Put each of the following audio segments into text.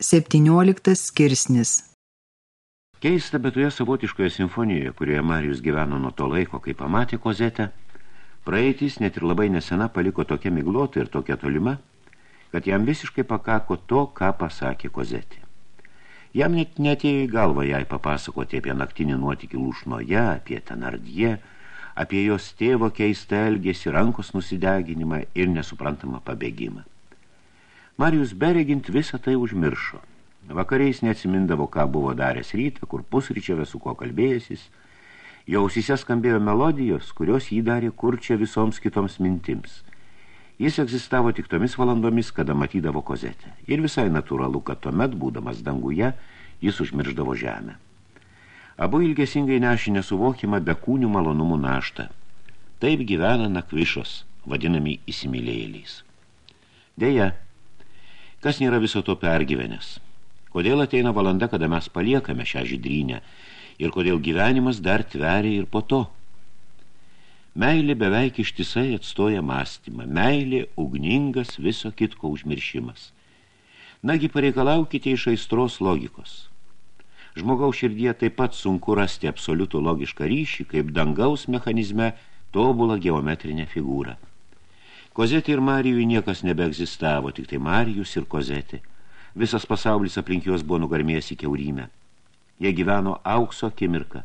17 skirsnis Keista, bet toje savotiškoje simfonijoje, kurioje Marijus gyveno nuo to laiko, kai pamatė kozetę, praeitis net ir labai nesena paliko tokia miglota ir tokia tolima, kad jam visiškai pakako to, ką pasakė kozetė. Jam net netėjo į galvą jai papasakoti apie naktinį nuotykį lūšnoje, apie tenardie, apie jos tėvo keistą elgesį, rankos nusideginimą ir nesuprantamą pabėgimą. Marijus beregint visą tai užmiršo. Vakariais neatsimindavo, ką buvo daręs rytą, kur pusryčiavė su kuo kalbėjęsis. Jo ausise skambėjo melodijos, kurios jį darė kurčia visoms kitoms mintims. Jis egzistavo tik tomis valandomis, kada matydavo kozetę. Ir visai natūralu, kad tuomet, būdamas danguje, jis užmirždavo žemę. Abu ilgesingai nešė nesuvokimą bekūnių malonumų naštą. Taip gyvena nakvišos, vadinami įsimylėjėliais. Deja, Kas nėra viso to pergyvenęs? Kodėl ateina valanda, kada mes paliekame šią žydrynę ir kodėl gyvenimas dar tveria ir po to? Meilė beveik ištisai atstoja mąstymą. Meilė ugningas viso kitko užmiršimas. Nagi pareikalaukite iš aistros logikos. Žmogaus širdyje taip pat sunku rasti absoliutų logišką ryšį, kaip dangaus mechanizme tobulą geometrinę figūrą. Kozetė ir Marijui niekas nebeegzistavo, tik tai Marijus ir Kozetė. Visas pasaulis aplink juos buvo nugarmėjęs į keurymę. Jie gyveno aukso akimirką.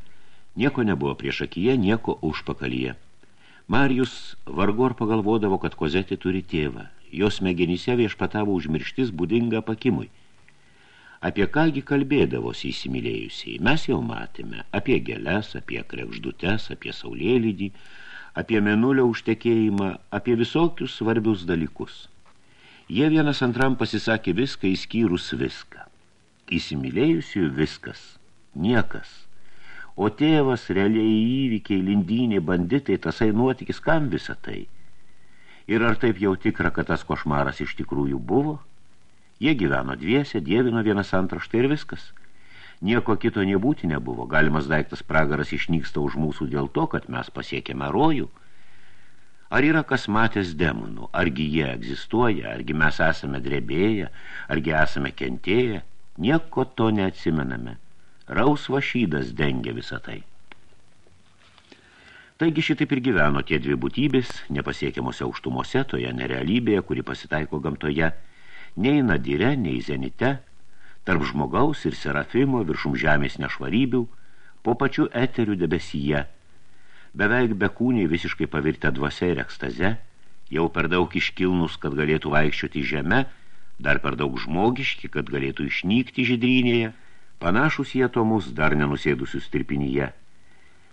Nieko nebuvo prieš akiją, nieko užpakalyje. Marijus vargu ar pagalvodavo, kad Kozetė turi tėvą. Jos smegenyse viešpatavo užmirštis būdinga pakimui. Apie kągi kalbėdavosi įsimylėjusiai. Mes jau matėme apie gėles, apie krekždutes, apie saulėlydį, apie menulio užtekėjimą, apie visokius svarbius dalykus. Jie vienas antram pasisakė viską, įskyrus viską. Įsimylėjusių viskas, niekas. O tėvas, realiai įvykiai, lindynė, banditai, tasai nuotykis, kam visą tai? Ir ar taip jau tikra, kad tas košmaras iš tikrųjų buvo? Jie gyveno dviese, dievino vienas antrą štai ir viskas – Nieko kito nebūti nebuvo. Galimas daiktas pragaras išnyksta už mūsų dėl to, kad mes pasiekėme rojų. Ar yra kas matęs demonų? Argi jie egzistuoja? Argi mes esame drebėję? Argi esame kentėję? Nieko to neatsimename. Rausva šydas dengia visą tai. Taigi šitaip ir gyveno tie dvi būtybės, nepasiekiamose aukštumose, toje nerealybėje, kuri pasitaiko gamtoje, nei nadire, nei zenite, tarp žmogaus ir serafimo viršum žemės nešvarybių, po pačiu eterių debesyje, beveik bekūniai visiškai pavirtę dvasia ir ekstaze, jau per daug iškilnus, kad galėtų vaikščioti žeme, dar per daug žmogiški, kad galėtų išnykti žydrynėje, panašus jie tomus dar nenusėdusius tirpinyje.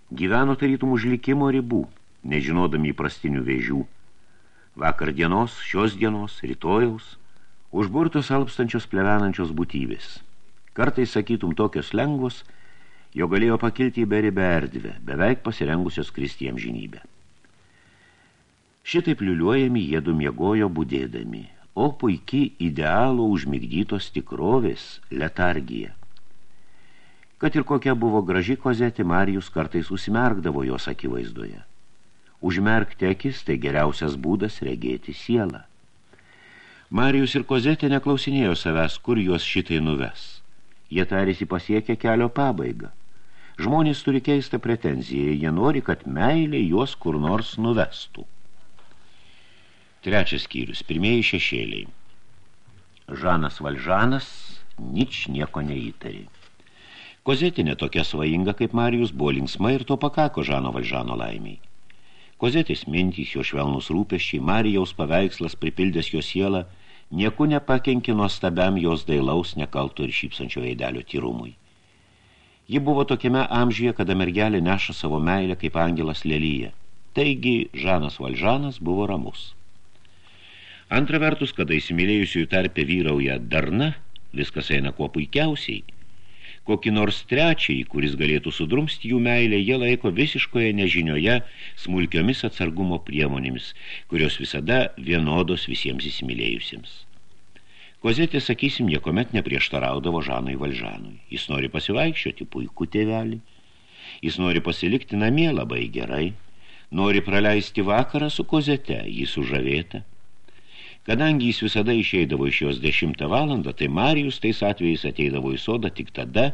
Gyveno tarytum už likimo ribų, nežinodami įprastinių vėžių. Vakar dienos, šios dienos, rytojaus, užburtos alpstančios plevenančios būtybės. Kartais sakytum tokios lengvos, jo galėjo pakilti į beribę erdvę, beveik pasirengusios kristiem žinybę. Šitaip liuliuojami jėdu miegojo būdėdami, o puikiai idealo užmigdytos tikrovės letargija. Kad ir kokia buvo graži kozetė, Marijus kartais užsimerkdavo jos akivaizdoje. Užmerkti akis tai geriausias būdas regėti sielą. Marijus ir Kozetė neklausinėjo savęs, kur juos šitai nuves. Jie tarėsi pasiekę kelio pabaigą. Žmonės turi keistą pretenziją, jie nori, kad meilė juos kur nors nuvestų. Trečias skyrius, pirmieji šešėliai. Žanas Valžanas nič nieko neįtarė. Kozetė netokia svajinga kaip Marijus buvo linksma ir to pakako Žano Valžano laimiai. Kozetės mintys, jo švelnus rūpeščiai, Marijaus paveikslas pripildęs jo sielą – nieku nepakenkė nuostabiam jos dailaus, nekalto ir šypsančio veidelio tyrumui. Ji buvo tokiame amžyje, kada mergelė neša savo meilę kaip angelas lelyje. Taigi Žanas Valžanas buvo ramus. Antra vertus, kada įsimylėjusiųjų tarpe vyrauja darna, viskas eina kuo puikiausiai – kokį nors trečiai, kuris galėtų sudrumsti jų meilę, jie laiko visiškoje nežinioje smulkiomis atsargumo priemonėmis, kurios visada vienodos visiems įsimylėjusiems. Kozetė, sakysim, niekomet neprieštaraudavo Žanui Valžanui. Jis nori pasivaikščioti puikų tėvelį. Jis nori pasilikti namie labai gerai. Nori praleisti vakarą su kozete, jį sužavėta. Kadangi jis visada išeidavo iš jos dešimtą valandą, tai Marijus tais atvejais ateidavo į sodą tik tada,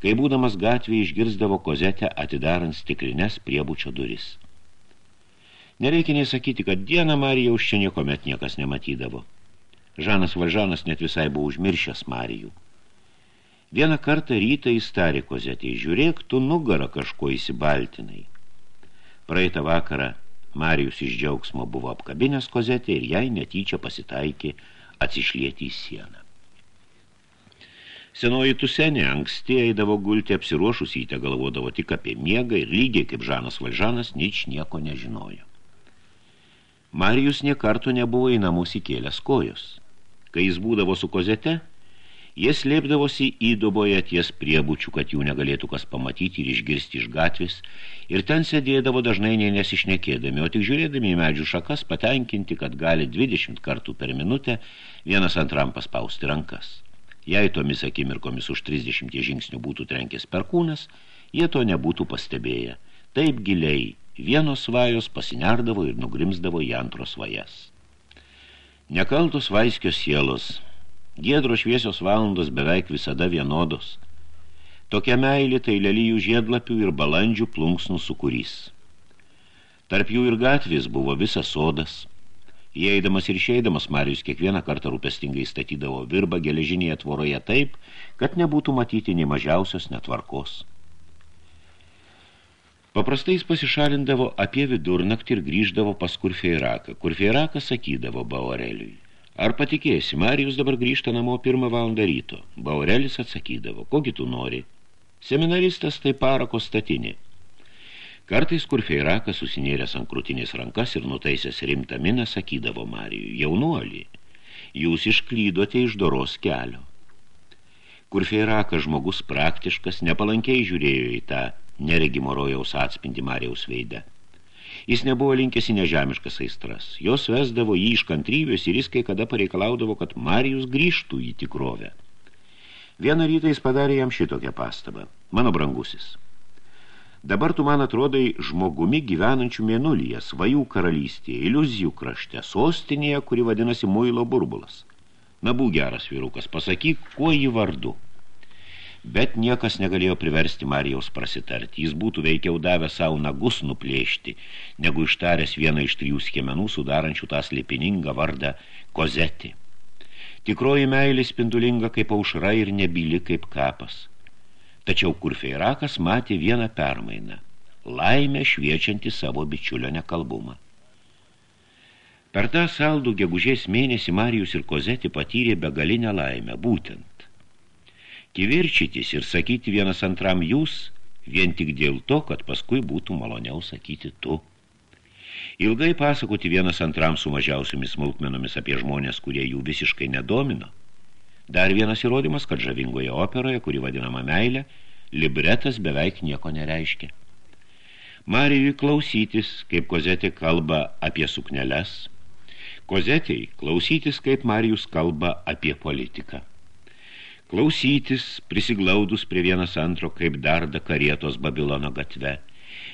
kai būdamas gatvėje išgirzdavo kozetę atidarant stiklinės priebučio duris. Nereikia nei sakyti, kad dieną Marijaus čia niekomet niekas nematydavo. Žanas Valžanas net visai buvo užmiršęs Marijų. Vieną kartą rytą įstarė kozetė, žiūrėk, tu nugarą kažko įsibaltinai. Praeitą vakarą Marijus iš džiaugsmo buvo apkabinęs kozetę ir jai netyčia pasitaikė atsišlieti į sieną. Senoji tusenė anksti eidavo gulti apsiruošus į te galvodavo tik apie miegą ir lygiai kaip Žanas Valžanas nič nieko nežinojo. Marijus niekarto nebuvo į namus įkėlęs kojos. Kai jis būdavo su kozete, Jie slėpdavosi įdoboje ties priebučių, kad jų negalėtų kas pamatyti ir išgirsti iš gatvės, ir ten sėdėdavo dažnai nei nesišnekėdami, o tik žiūrėdami į medžių šakas patenkinti, kad gali 20 kartų per minutę vienas antram paspausti rankas. Jei tomis akimirkomis už 30 žingsnių būtų trenkęs perkūnas, jie to nebūtų pastebėję. Taip giliai vienos svajos pasinerdavo ir nugrimsdavo į antros svajas. Nekaltos vaiskios sielos – Giedro šviesios valandos beveik visada vienodos. Tokia meilė tai lelyjų žiedlapių ir balandžių plunksnų sukūrys. Tarp jų ir gatvės buvo visas sodas. Įeidamas ir išeidamas Marijus kiekvieną kartą rūpestingai statydavo virbą geležinėje tvoroje taip, kad nebūtų matyti nei mažiausios netvarkos. Paprastai jis pasišalindavo apie vidurnaktį ir grįždavo pas Kurfeiraką. Kurfeirakas sakydavo Baoreliui. Ar patikėsi, Marijus dabar grįžta namo pirmą valandą ryto. Baurelis atsakydavo, kogi tu nori? Seminaristas tai parako statinė. Kartais, kur feirakas susinėręs ant krūtinės rankas ir nutaisęs rimtą miną, sakydavo Marijui, jaunuolį, jūs išklydote iš doros kelio. Kur feirakas žmogus praktiškas, nepalankiai žiūrėjo į tą neregimo rojaus atspindi Marijaus veidę. Jis nebuvo linkęs į nežemiškas aistras. Jos vesdavo jį iš kantrybės ir jis kai kada pareikalaudavo, kad Marijus grįžtų į tikrovę. Vieną rytą jis padarė jam šitokią pastabą. Mano brangusis. Dabar tu man atrodai žmogumi gyvenančių mėnulyje, svajų karalystėje, iliuzijų krašte, sostinėje, kuri vadinasi muilo burbulas. Na, būk geras vyrukas, pasakyk, kuo jį vardu. Bet niekas negalėjo priversti Marijaus prasitarti. Jis būtų veikiau davę savo nagus nuplėšti, negu ištaręs vieną iš trijų skiemenų sudarančių tą slėpiningą vardą Kozetį. Tikroji meilė spindulinga kaip aušra ir nebyli kaip kapas. Tačiau Kurfeirakas matė vieną permainą – laimę šviečianti savo bičiulio nekalbumą. Per tą saldų gegužės mėnesį Marijus ir Kozetį patyrė begalinę laimę, būtent kivirčytis ir sakyti vienas antram jūs, vien tik dėl to, kad paskui būtų maloniau sakyti tu. Ilgai pasakoti vienas antram su mažiausiamis smulkmenomis apie žmonės, kurie jų visiškai nedomino. Dar vienas įrodymas, kad žavingoje operoje, kuri vadinama meilė, libretas beveik nieko nereiškia. Marijui klausytis, kaip kozetė kalba apie sukneles, kozetei klausytis, kaip Marijus kalba apie politiką. Klausytis, prisiglaudus prie vienas antro, kaip darda karietos Babilono gatve,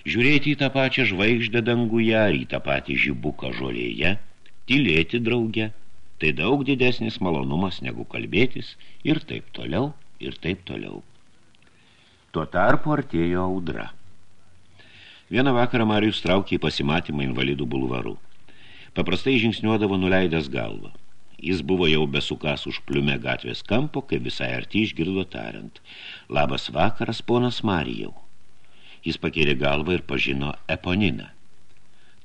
žiūrėti į tą pačią žvaigždę danguje į tą patį žibuką žolėje, tylėti drauge, tai daug didesnis malonumas negu kalbėtis ir taip toliau, ir taip toliau. Tuo tarpu artėjo audra. Vieną vakarą Marijus traukė į pasimatymą invalidų bulvaru. Paprastai žingsniuodavo nuleidęs galvą. Jis buvo jau besukas už pliume gatvės kampo, kai visai arti išgirdo tariant. Labas vakaras, ponas Marijau. Jis pakėlė galvą ir pažino Eponiną.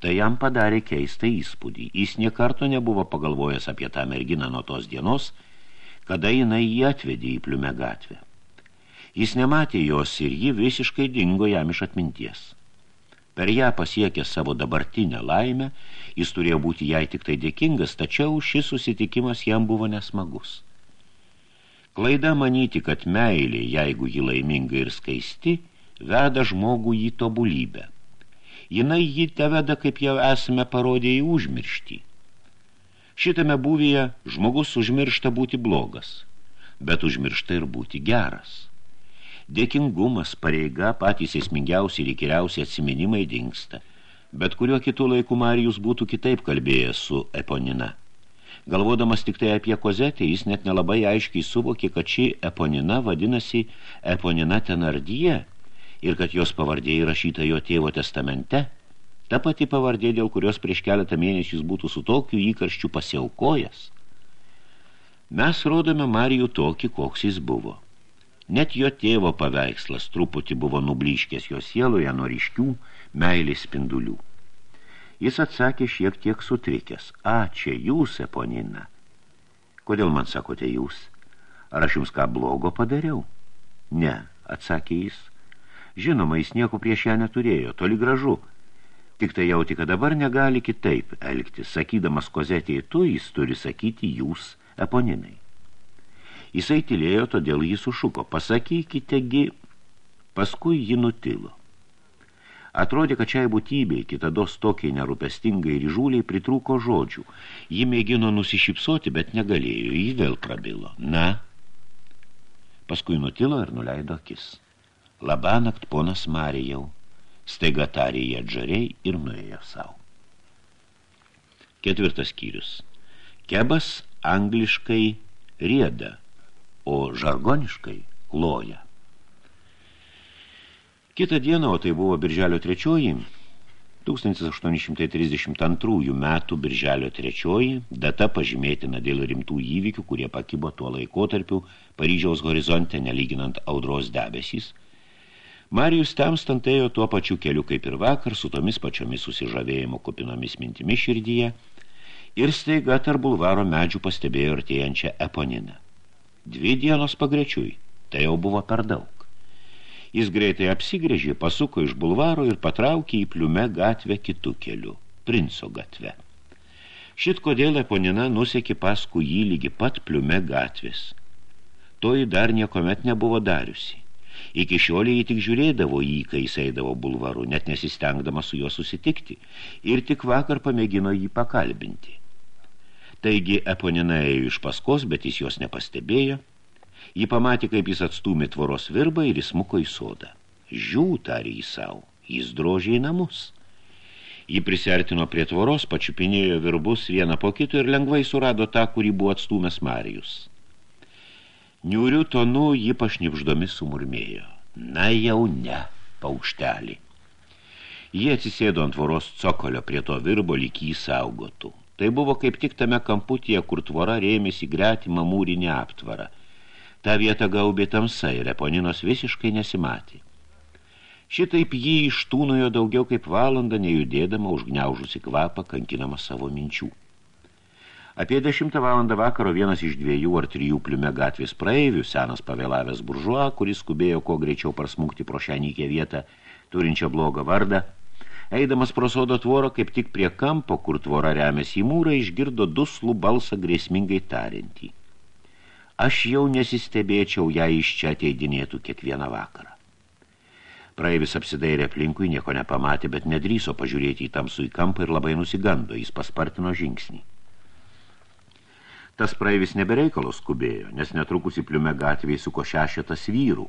Tai jam padarė keistą įspūdį. Jis niekarto nebuvo pagalvojęs apie tą merginą nuo tos dienos, kada jinai jį atvedė į pliume gatvę. Jis nematė jos ir ji visiškai dingo jam iš atminties. Per ją pasiekė savo dabartinę laimę, jis turėjo būti jai tik tai dėkingas, tačiau šis susitikimas jam buvo nesmagus. Klaida manyti, kad meilė, jeigu ji laiminga ir skaisti, veda žmogų į tobulybę. Jinai jį teveda, kaip jau esame parodę į užmirštį. Šitame būvyje žmogus užmiršta būti blogas, bet užmiršta ir būti geras. Dėkingumas, pareiga, patys esmingiausi ir įkiriausi atsiminimai dingsta. Bet kuriuo kitų laikų Marijus būtų kitaip kalbėjęs su Eponina. Galvodamas tik tai apie kozetę, jis net nelabai aiškiai suvokė, kad ši eponina vadinasi eponina tenardyje ir kad jos pavardė įrašyta jo tėvo testamente. Ta pati pavardė, dėl kurios prieš keletą mėnesius būtų su tokiu įkarščiu pasiaukojęs. Mes rodome Marijų tokį, koks jis buvo. Net jo tėvo paveikslas truputį buvo nublyškęs jo sieloje nuo ryškių meilės spindulių. Jis atsakė šiek tiek sutrikęs. A, čia jūs, Eponina. Kodėl man sakote jūs? Ar aš jums ką blogo padariau? Ne, atsakė jis. Žinoma, jis nieko prieš ją neturėjo, toli gražu. Tik tai jauti, kad dabar negali kitaip elgtis. Sakydamas kozetėje tu, jis turi sakyti jūs, Eponinai. Jisai tylėjo, todėl jis sušuko. Pasakykitegi, paskui ji nutilo. Atrodė, kad šiai būtybei, kitados tokiai nerūpestingai ir žūliai pritrūko žodžių. Ji mėgino nusišypsoti, bet negalėjo, jį vėl prabilo. Na? Paskui nutilo ir nuleido akis. Labanakt ponas Marijau, staiga tarė jie džariai ir nuėjo savo. Ketvirtas skyrius. Kebas angliškai rieda, o žargoniškai loja. Kita diena, o tai buvo birželio trečioji, 1832 metų birželio trečioji, data pažymėtina dėl rimtų įvykių, kurie pakibo tuo laikotarpiu Paryžiaus horizonte, nelyginant audros debesys. Marijus Temstant ėjo tuo pačiu keliu kaip ir vakar, su tomis pačiomis susižavėjimo kupinomis mintimis širdyje, ir staiga tarp bulvaro medžių pastebėjo artėjančią eponiną. Dvi dienos pagrečiui, tai jau buvo per daug. Jis greitai apsigrėžė, pasuko iš bulvaro ir patraukė į pliume gatvę kitų kelių, princo gatvę. Šit kodėl Eponina nusekė paskui jį lygi pat pliume gatvės. Toji dar niekomet nebuvo dariusi. Iki šiolį jį tik žiūrėdavo jį, kai jis eidavo bulvaru, net nesistengdama su juo susitikti, ir tik vakar pamėgino jį pakalbinti. Taigi Eponina ėjo iš paskos, bet jis jos nepastebėjo, Ji pamatė, kaip jis atstūmė tvoros virbą ir įsmuko į sodą. Žiū, tarė jį savo, jis drožė į namus. Ji prisertino prie tvoros, pačiupinėjo virbus vieną po kito ir lengvai surado tą, kurį buvo atstūmęs Marijus. Niūrių tonu ji pašnipždomi sumurmėjo. Na jau ne, paukštelį. Jie atsisėdo ant tvoros cokolio prie to virbo lyg jį saugotų. Tai buvo kaip tik tame kamputyje, kur tvora rėmėsi gretimą mūrinį aptvarą – tą vietą gaubė tamsa ir Eponinos visiškai nesimatė. Šitaip jį ištūnojo daugiau kaip valandą, nejudėdama, užgniaužusi kvapą, kankinama savo minčių. Apie dešimtą valandą vakaro vienas iš dviejų ar trijų pliume gatvės praeivių, senas pavėlavęs buržuo, kuris skubėjo kuo greičiau prasmukti pro šią nykę vietą, turinčią blogą vardą, eidamas pro sodo tvorą, kaip tik prie kampo, kur tvora remiasi į mūrą, išgirdo duslų balsą grėsmingai tariantį aš jau nesistebėčiau, ją iš čia ateidinėtų kiekvieną vakarą. Praeivis apsidairė aplinkui, nieko nepamatė, bet nedryso pažiūrėti į tamsų į kampą ir labai nusigando, jis paspartino žingsnį. Tas praeivis nebereikalos skubėjo, nes netrukus į pliume gatvėje suko šešetas vyrų.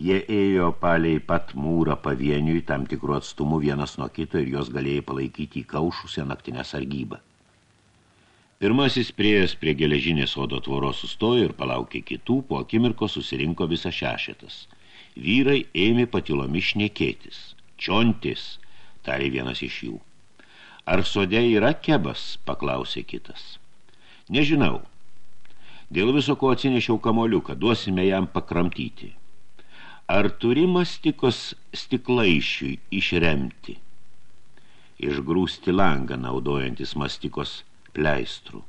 Jie ėjo paliai pat mūrą pavieniui tam tikrų atstumų vienas nuo kito ir jos galėjai palaikyti į kaušusią naktinę sargybą. Pirmasis priejas prie geležinės sodo tvoros sustojo ir palaukė kitų, po akimirko susirinko visą šešetas. Vyrai ėmė patilomis šnekėtis. Čiontis, tarė vienas iš jų. Ar sode yra kebas, paklausė kitas. Nežinau. Dėl viso ko atsinešiau kamoliuką, duosime jam pakramtyti. Ar turi mastikos stiklaišiui išremti? Išgrūsti langą naudojantis mastikos pleistrų.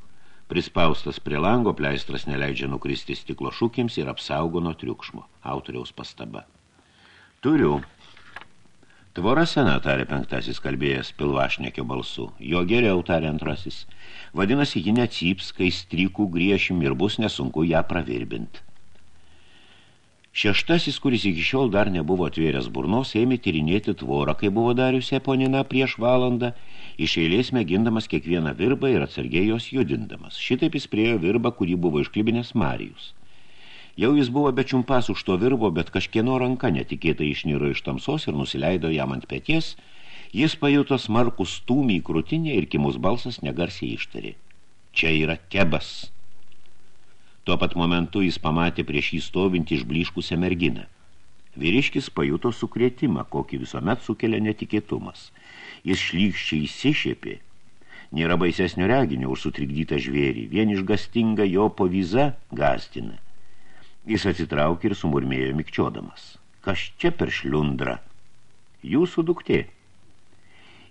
Prispaustas prie lango, pleistras neleidžia nukristi stiklo šūkims ir apsaugo nuo triukšmo. Autoriaus pastaba. Turiu. Tvora sena, tarė penktasis kalbėjęs pilvašnekio balsu. Jo geriau, tarė antrasis. Vadinasi, ji necyps, kai strykų griešim ir bus nesunku ją pravirbint. Šeštasis, kuris iki šiol dar nebuvo atvėręs burnos, ėmė tyrinėti tvorą, kai buvo dariusi Eponina prieš valandą, iš eilės mėgindamas kiekvieną virbą ir atsargiai jos judindamas. Šitaip jis priejo virbą, kurį buvo išklibinės Marijus. Jau jis buvo bečiumpas už to virbo, bet kažkieno ranka netikėtai išniro iš tamsos ir nusileido jam ant pėties, jis pajuto smarkų stūmį į krūtinę ir kimus balsas negarsiai ištarė. čia yra kebas. Tuo pat momentu jis pamatė prieš jį stovintį išbliškusią merginą. Vyriškis pajuto sukrėtimą, kokį visuomet sukelia netikėtumas. Jis šlykščiai įsišėpė. Nėra baisesnio reginio už sutrikdytą žvėrį. Vien išgastinga jo povyza gastina. Jis atsitraukė ir sumurmėjo mikčiodamas. Kas čia per šliundrą? Jūsų duktė.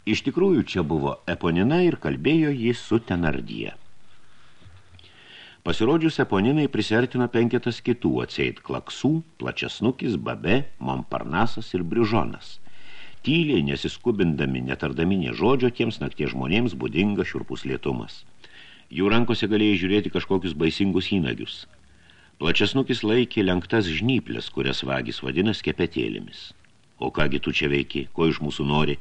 Iš tikrųjų čia buvo Eponina ir kalbėjo jis su Tenardyje. Pasirodžius Eponinai prisertino penketas kitų atseit klaksų, plačiasnukis, babe, Momparnasas ir Brižonas. Tyliai, nesiskubindami, netardami nie žodžio, tiems nakties žmonėms būdinga šiurpus lietumas. Jų rankose galėjai žiūrėti kažkokius baisingus įnagius. Plačiasnukis laikė lenktas žnyplės, kurias vagis vadina skepetėlėmis. O kągi tu čia veiki, ko iš mūsų nori,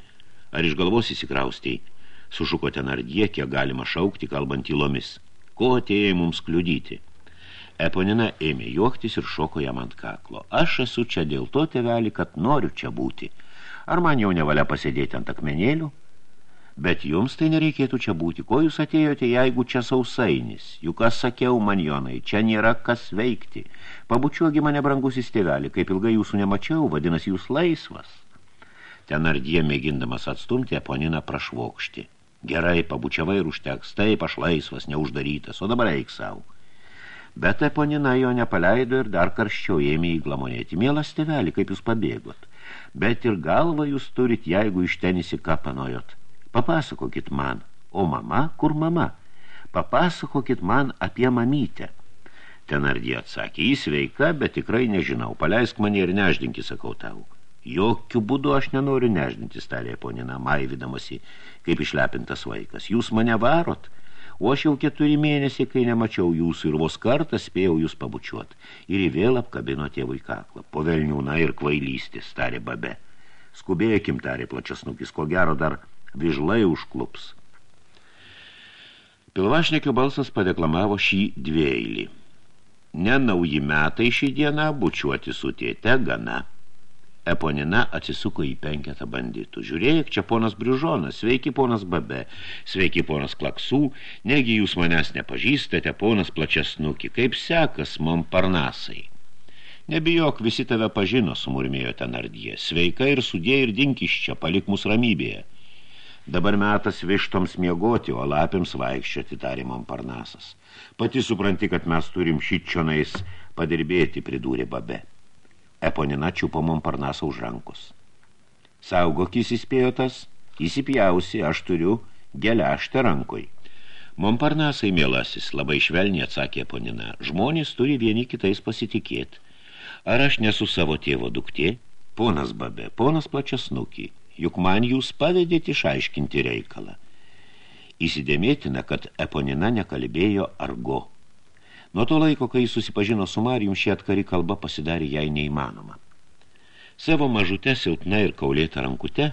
ar iš galvos įsikraustiai? Sušuko ten ar kiek galima šaukti, kalbant tylomis ko atėjai mums kliudyti? Eponina ėmė juoktis ir šoko jam ant kaklo. Aš esu čia dėl to, tėvelį, kad noriu čia būti. Ar man jau nevalia pasėdėti ant akmenėlių? Bet jums tai nereikėtų čia būti. Ko jūs atėjote, jeigu čia sausainis? Juk aš sakiau, manjonai, čia nėra kas veikti. Pabučiuogi mane brangusis tėvelį, kaip ilgai jūsų nemačiau, vadinasi jūs laisvas. Ten ardie mėgindamas atstumti, Eponina prašvokšti. Gerai, pabučiavai ir užteks, taip aš laisvas, neuždarytas, o dabar eik savo. Bet Eponina jo nepaleido ir dar karščiau ėmė įglamonėti. Mielas tėveli, kaip jūs pabėgot. Bet ir galvą jūs turit, jeigu iš ten įsikapanojot. Papasakokit man. O mama, kur mama? Papasakokit man apie mamytę. Tenardė atsakė, jis sveika, bet tikrai nežinau. Paleisk mane ir neždinki, sakau tau. Jokių būdų aš nenoriu neždintis, tarė ponina, maividamasi, kaip išlepintas vaikas. Jūs mane varot, o aš jau keturi mėnesiai, kai nemačiau jūsų ir vos kartą spėjau jūs pabučiuot. Ir vėl apkabino tėvui kaklą. Po velniūna ir kvailystis, tarė babe. Skubėkim, tarė plačiasnukis, ko gero dar vižlai užklups. Pilvašnekio balsas padeklamavo šį dvėlį. Ne nauji metai šį dieną bučiuoti su tėte gana. Eponina atsisuko į penketą banditų. Žiūrėk, čia ponas Brižonas, sveiki ponas Babe, sveiki ponas Klaksų, negi jūs manęs nepažįstate, ponas Plačiasnuki, kaip sekas Momparnasai. Nebijok, visi tave pažino, sumurmėjo ten ardie. Sveika ir sudė ir dinkis čia, palik mus ramybėje. Dabar metas vištoms miegoti, o lapiams vaikščioti, tarė Momparnasas. Pati supranti, kad mes turim šitčionais padirbėti, pridūrė Babe. Eponina čiupo Momparnasą už rankos. Saugokis įspėjo tas, įsipjausi, aš turiu geleštę rankoj. Momparnasai, mielasis, labai švelniai atsakė Eponina, žmonės turi vieni kitais pasitikėti. Ar aš nesu savo tėvo duktė? Ponas Babe, ponas Plačiasnukį, juk man jūs pavedėte išaiškinti reikalą. Įsidėmėtina, kad Eponina nekalbėjo argo. Nuo to laiko, kai jis susipažino su Marijum, šį atkari kalba pasidarė jai neįmanoma. Savo mažute, silpna ir kaulėta rankute,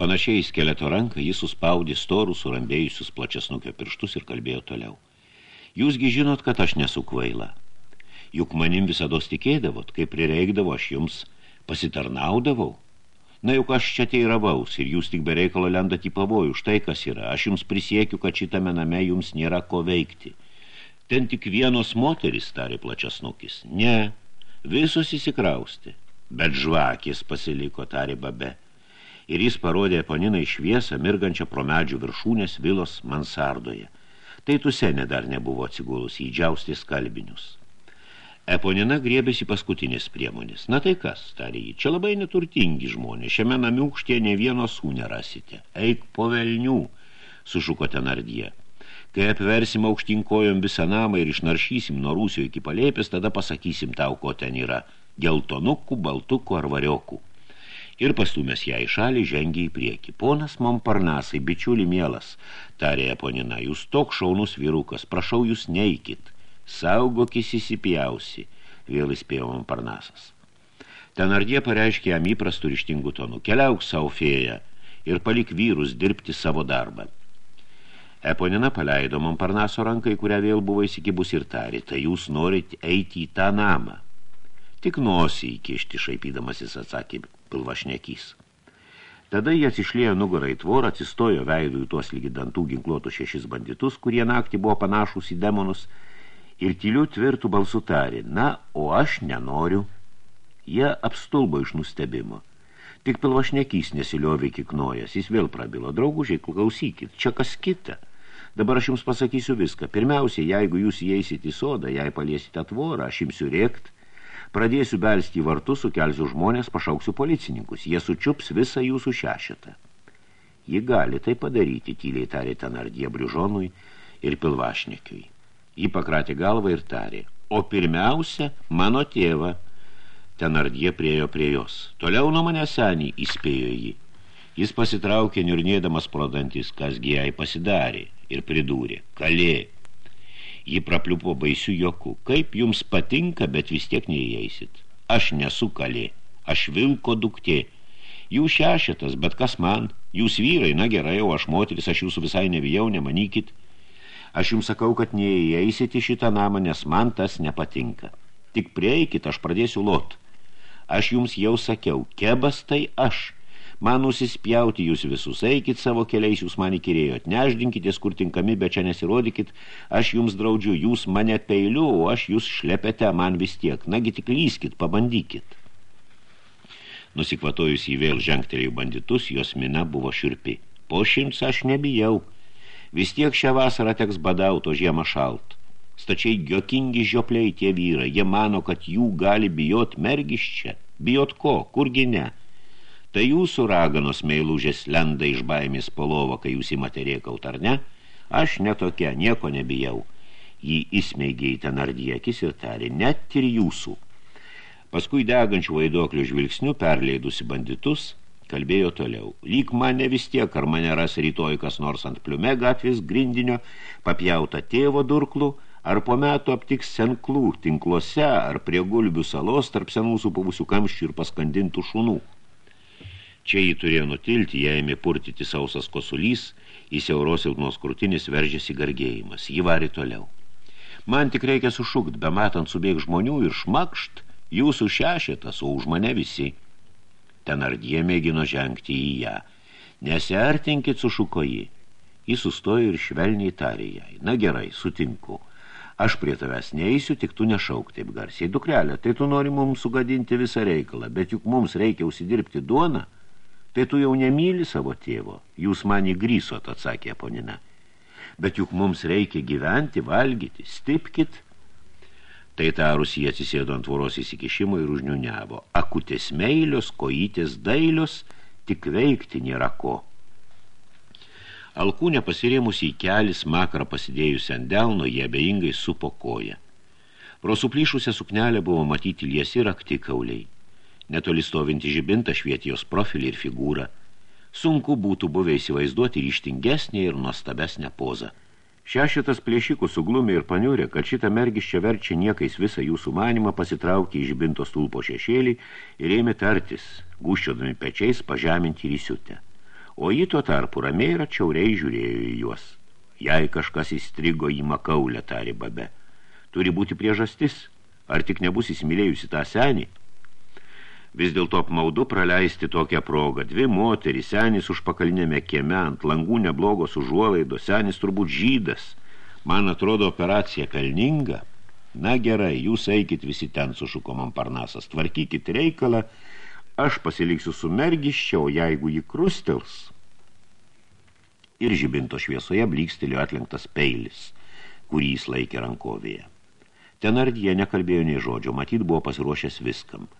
panašiai į skeleto ranką, jis suspaudė storų, surambėjusius plačiasnukio pirštus ir kalbėjo toliau. Jūsgi žinot, kad aš nesu kvaila. Juk manim visados tikėdavot, kai prireikdavo aš jums pasitarnaudavau. Na juk aš čia teiravaus ir jūs tik bereikalo lendat į pavojų. Štai kas yra. Aš jums prisiekiu, kad šitame name jums nėra ko veikti. Ten tik vienos moteris, tarė plačiasnukis. Ne, visus įsikrausti. Bet žvakės pasiliko, tarė babe. Ir jis parodė Eponinai šviesą, mirgančią pro medžių viršūnės vilos mansardoje. Tai tusenė dar nebuvo atsigulus į džiaustį skalbinius. Eponina griebėsi paskutinės priemonės. Na tai kas, tarė jį, čia labai neturtingi žmonės, šiame namiukštėje ne vieno sūnę rasite. Eik po velnių, sušuko tenardie. Kai apversim aukštinkojom visą namą ir išnaršysim nuo rūsio iki palėpės, tada pasakysim tau, ko ten yra – geltonukų, baltukų ar variokų. Ir pastumęs ją į šalį žengė į priekį. Ponas Momparnasai, bičiuli mielas, tarė Eponina, jūs tok šaunus vyrukas, prašau jūs neikit. Saugokis įsipjausi, vėl įspėjo Momparnasas. Tenardie pareiškė jam įprastų ryštingų tonų. Keliauk savo fėją ir palik vyrus dirbti savo darbą. Eponina paleido Momparnaso rankai, kurią vėl buvo įsikibus ir tarė, tai jūs norit eiti į tą namą. Tik nosį įkišti, šaipydamasis atsakė pilvašnekys. Tada jie atsišlėjo nugarą į tvorą, atsistojo veidų į tuos lygi dantų ginkluotus šešis banditus, kurie naktį buvo panašus į demonus, ir tylių tvirtų balsų tarė, na, o aš nenoriu. Jie apstulbo iš nustebimo. Tik pilvašnekys nesiliovė kiknojas, jis vėl prabilo, draugužiai, klausykit, čia kas kita. Dabar aš jums pasakysiu viską. Pirmiausia, jeigu jūs įeisit į sodą, jei paliesite tvorą, aš imsiu rėkt, Pradėsiu belsti į vartus, sukelsiu žmonės, pašauksiu policininkus. Jie sučiups visą jūsų šešetą. Ji gali tai padaryti, tyliai tarė Tenardie Brižonui ir Pilvašnekiui. Ji pakratė galvą ir tarė, o pirmiausia, mano tėva. Tenardie priejo prie jos. Toliau nuo mane senį įspėjo jį. Jis pasitraukė niurnėdamas pro dantis, kasgi jai pasidarė ir pridūrė. Kalė, Ji prapliupo baisių jokų. Kaip jums patinka, bet vis tiek neįeisit. Aš nesu kalė, aš vilko duktė. Jūs šešetas, bet kas man? Jūs vyrai, na gerai, o aš moteris, aš jūsų visai nevijau, nemanykit. Aš jums sakau, kad neįeisit į šitą namą, nes man tas nepatinka. Tik prieikit, aš pradėsiu lot. Aš jums jau sakiau, kebas tai aš – man nusispjauti jūs visus, eikit savo keliais, jūs man įkirėjot, neždinkitės kur tinkami, bet čia nesirodykit, aš jums draudžiu, jūs mane peiliu, o aš jūs šlepete man vis tiek, nagi tik lyskit, pabandykit. Nusikvatojus į vėl žengtelėjų banditus, jos mina buvo širpi. Po šimts aš nebijau. Vis tiek šią vasarą teks badauto žiemą šalt. Stačiai giokingi žiopliai tie vyrai, jie mano, kad jų gali bijot mergiščia. Bijot ko? Kurgi ne? Tai jūsų raganos meilužės lenda iš baimės polovo, kai jūs įmate rėkaut, ar ne? Aš netokia, nieko nebijau. Jį įsmeigė į ten ardiekis ir tarė, net ir jūsų. Paskui degančių vaidoklių žvilgsnių perleidusi banditus, kalbėjo toliau. Lyg mane vis tiek, ar mane ras rytoj kas nors ant pliume gatvės grindinio, papjauta tėvo durklų, ar po metų aptiks senklų tinkluose, ar prie gulbių salos tarp senų supuvusių kamščių ir paskandintų šunų. Čia jį turėjo nutilti, jie ėmė purtyti sausas kosulys, į siauros silpnos krūtinis veržėsi gargėjimas. Jį varė toliau. Man tik reikia sušukt, be matant subėg žmonių ir šmakšt, jūsų šešetas, o už mane visi. Ten ardie mėgino žengti į ją. Nesiartinkit, sušuko jį. Jis sustojo ir švelniai tarė jai. Na gerai, sutinku. Aš prie tavęs neįsiu, tik tu nešauk taip garsiai. Dukrelė, tai tu nori mums sugadinti visą reikalą, bet juk mums reikia užsidirbti duoną. Tai tu jau nemyli savo tėvo, jūs man įgrysot, atsakė ponina. Bet juk mums reikia gyventi, valgyti, stipkit. Tai tarus jie atsisėdo ant tvoros įsikišimo ir užniuniavo. Akutės meilios, kojytės dailios, tik veikti nėra ko. Alkūnė pasirėmus į kelis makarą pasidėjusi ant delno, jie abejingai supo koją. Pro suplyšusią suknelę buvo matyti liesi raktikauliai. Netoli stovinti žibintą švietijos profilį ir figūrą. Sunku būtų buvę įsivaizduoti ryštingesnė ir nuostabesnę pozą. Šešitas plėšikų suglumė ir paniūrė, kad šitą mergiščią verčia niekais visą jūsų manimą pasitraukti į žibinto stulpo šešėlį ir ėmė tartis, guščiodami pečiais pažeminti rysiutę. O jį tuo tarpu ramiai ir atšiauriai žiūrėjo į juos. Jei kažkas įstrigo į makaulę, tarė babe. Turi būti priežastis, ar tik nebus įsimylėjusi tą senį, Vis dėlto apmaudu praleisti tokią progą. Dvi moterys, senis užpakalinėme kieme, ant langų neblogos užuolaidos, senis turbūt žydas. Man atrodo operacija pelninga. Na gerai, jūs eikit visi ten, sušuko man parnasas, tvarkykit reikalą, aš pasiliksiu su mergiščia, o jeigu jį krustels. Ir žibinto šviesoje blykstelio atlenktas peilis, kurį jis laikė rankovėje. Ten ardie nekalbėjo nei žodžio, matyt buvo pasiruošęs viskam –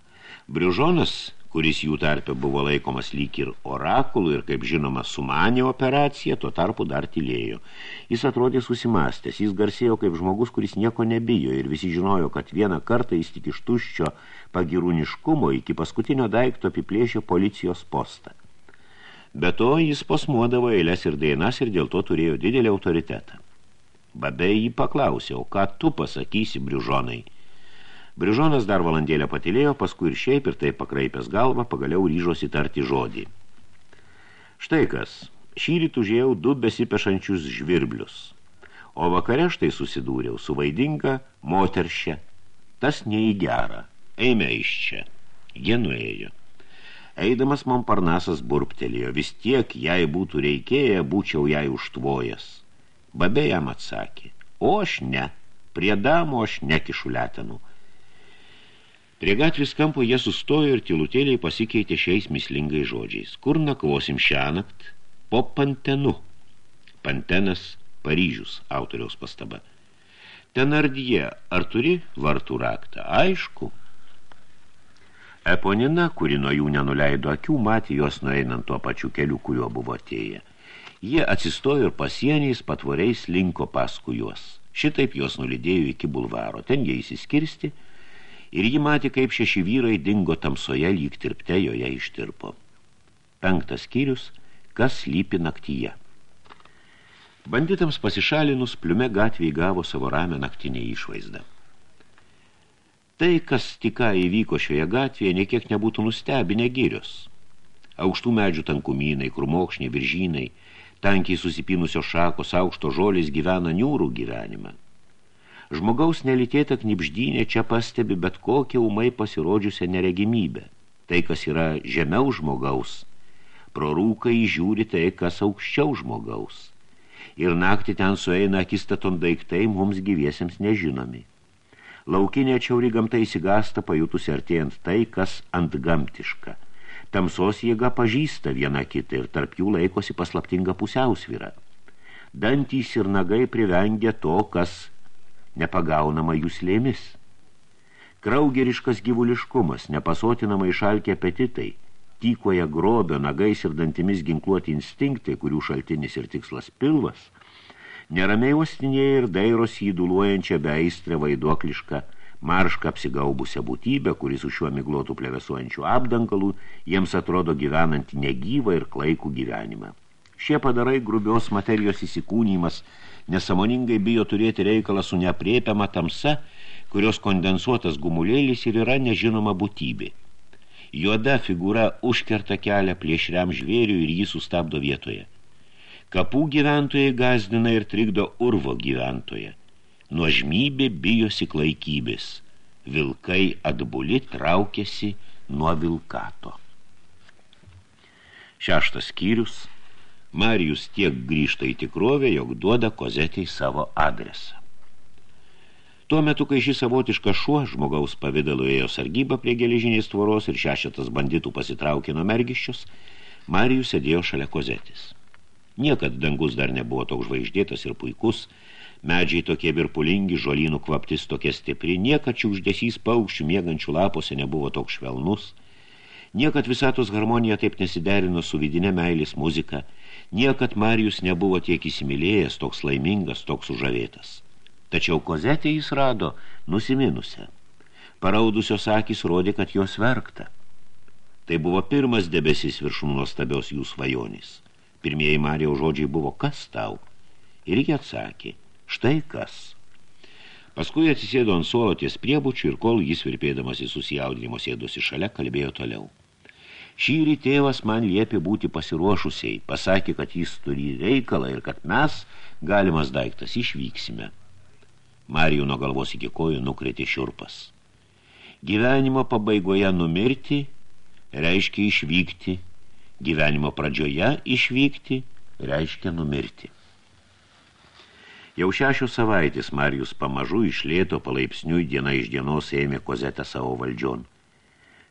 Briužonas, kuris jų tarpe buvo laikomas lyg ir orakulų ir, kaip žinoma, sumanė operaciją, tuo tarpu dar tylėjo. Jis atrodė susimastęs, jis garsėjo kaip žmogus, kuris nieko nebijo ir visi žinojo, kad vieną kartą jis tik iš tuščio pagirūniškumo iki paskutinio daikto apiplėšė policijos postą. Be to jis posmuodavo eilės ir dainas ir dėl to turėjo didelį autoritetą. Babė jį paklausė, o ką tu pasakysi, Briužonai? Brižonas dar valandėlę patilėjo, paskui ir šiaip ir taip pakraipęs galvą, pagaliau ryžosi tarti žodį. Štai kas, šį rytų žiėjau du besipešančius žvirblius, o vakare štai susidūriau su vaidinga moteršia. Tas ne į gerą, eime iš čia. Jie nuėjo. Eidamas Momparnasas burptelėjo, vis tiek, jei būtų reikėję, būčiau jai užtvojas. Babė jam atsakė, o aš ne, prie damo aš nekišu letenų. Prie gatvės kampo jie sustojo ir tilutėliai pasikeitė šiais mislingai žodžiais. Kur nakvosim šią nakt? Po pantenu. Pantenas Paryžius, autoriaus pastaba. Tenardie, ar turi vartų raktą? Aišku. Eponina, kuri nuo jų nenuleido akių, matė juos nueinant tuo pačiu keliu, kuriuo buvo atėję. Jie atsistojo ir pasieniais patvoriais linko paskui juos. Šitaip juos nulidėjo iki bulvaro. Ten jie įsiskirsti ir ji matė, kaip šeši vyrai dingo tamsoje, lyg tirpte joje ištirpo. Penktas skyrius, kas lypi naktyje. Banditams pasišalinus, pliume gatvėje gavo savo ramę naktinę išvaizdą. Tai, kas tik įvyko šioje gatvėje, niekiek nebūtų nustebinę girios. Aukštų medžių tankumynai, krumokšniai, viržynai, tankiai susipynusios šakos, aukšto žolės gyvena niūrų gyvenimą. Žmogaus nelitėta knipždynė čia pastebi bet kokią umai pasirodžiusią neregimybę. Tai, kas yra žemiau žmogaus, pro rūką įžiūri tai, kas aukščiau žmogaus ir naktį ten sueina akistaton daiktai mums gyviesiems nežinomi. Laukinė čiauri gamta įsigasta pajutusi artėjant tai, kas ant gamtiška. Tamsos jėga pažįsta vieną kitą ir tarp jų laikosi paslaptinga pusiausvyra. Dantys ir nagai privengia to, kas nepagaunama jų slėmis. Kraugeriškas gyvuliškumas, nepasotinama išalkė apetitai – tykoja grobio nagais ir dantimis ginkluoti instinktai, kurių šaltinis ir tikslas pilvas, neramiai uostinėja ir dairos įduluojančią beaistrę vaiduoklišką, maršką apsigaubusią būtybę, kuris su šiuo miglotų plevesuojančių apdankalų jiems atrodo gyvenant negyvą ir klaikų gyvenimą. Šie padarai grubios materijos įsikūnymas nesamoningai bijo turėti reikalą su nepriepiama tamsa, kurios kondensuotas gumulėlis ir yra nežinoma būtybė. Juoda figūra užkerta kelią plėšriam žvėriui ir jį sustabdo vietoje. Kapų gyventojai gazdina ir trikdo urvo gyventoje. Nuožmybė bijosi klaikybės. Vilkai atbuli traukiasi nuo vilkato. Šeštas skyrius. Marijus tiek grįžta į tikrovę, jog duoda kozetei savo adresą. Tuo metu, kai šis savotiškas šuo žmogaus pavidalo ėjo sargybą prie geležinės tvoros ir šešetas banditų pasitraukė nuo mergiščius, Marijus sėdėjo šalia kozetis. Niekad dangus dar nebuvo toks žvaigždėtas ir puikus, medžiai tokie virpulingi, žolynų kvaptis tokia stipri, niekad čiūždesys paukščių miegančių lapose nebuvo toks švelnus, niekad visatos harmonija taip nesiderino su vidinė meilės muzika, niekad Marijus nebuvo tiek įsimylėjęs, toks laimingas, toks sužavėtas. Tačiau kozetė jis rado nusiminusią. Paraudusios akis rodė, kad jos verkta. Tai buvo pirmas debesis viršum nuostabios jų svajonės. Pirmieji Marijos žodžiai buvo, kas tau? Ir jie atsakė, štai kas. Paskui atsisėdo ant suolo ties priebučių ir kol jis virpėdamas į susijaudinimo sėdusi šalia, kalbėjo toliau. Šįry tėvas man liepė būti pasiruošusiai, pasakė, kad jis turi reikalą ir kad mes, galimas daiktas, išvyksime. Marijų nuo galvos iki kojų nukrėtė šiurpas. Gyvenimo pabaigoje numirti reiškia išvykti, gyvenimo pradžioje išvykti reiškia numirti. Jau šešios savaitės Marijus pamažu išlėto palaipsniui diena iš dienos ėmė kozetę savo valdžion.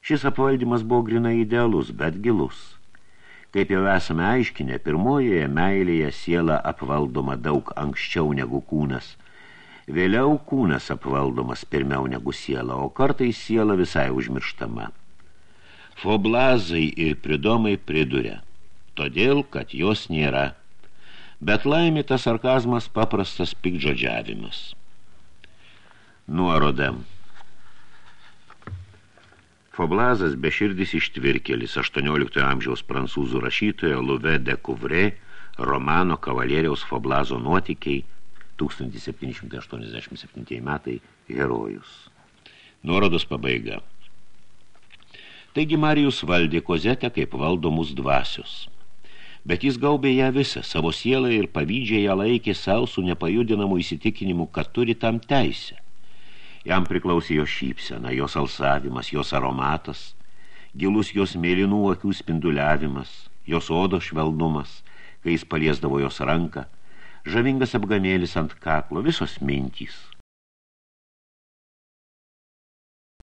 Šis apvaldymas buvo grinai idealus, bet gilus. Kaip jau esame aiškinę, pirmojoje meilėje siela apvaldoma daug anksčiau negu kūnas – Vėliau kūnas apvaldomas pirmiau negu siela, o kartais siela visai užmirštama. Foblazai ir pridomai priduria, todėl, kad jos nėra. Bet laimė tas sarkazmas paprastas pikdžodžiavimas. Nuoroda. Foblazas beširdis ištvirkelis 18 amžiaus prancūzų rašytojo Luve de Couvre romano kavalieriaus Foblazo nuotykiai 1787 metai herojus. Nuorodos pabaiga. Taigi Marijus valdė kozetę kaip valdomus dvasius. Bet jis gaubė ją visą, savo sielą ir pavydžiai ją laikė savo su nepajudinamu įsitikinimu, kad turi tam teisę. Jam priklausė jo šypsena, jos alsavimas, jos aromatas. gilus jos mėlynų akių spinduliavimas, jos odo švelnumas, kai jis paliesdavo jos ranką, žavingas apgamėlis ant kaklo, visos mintys.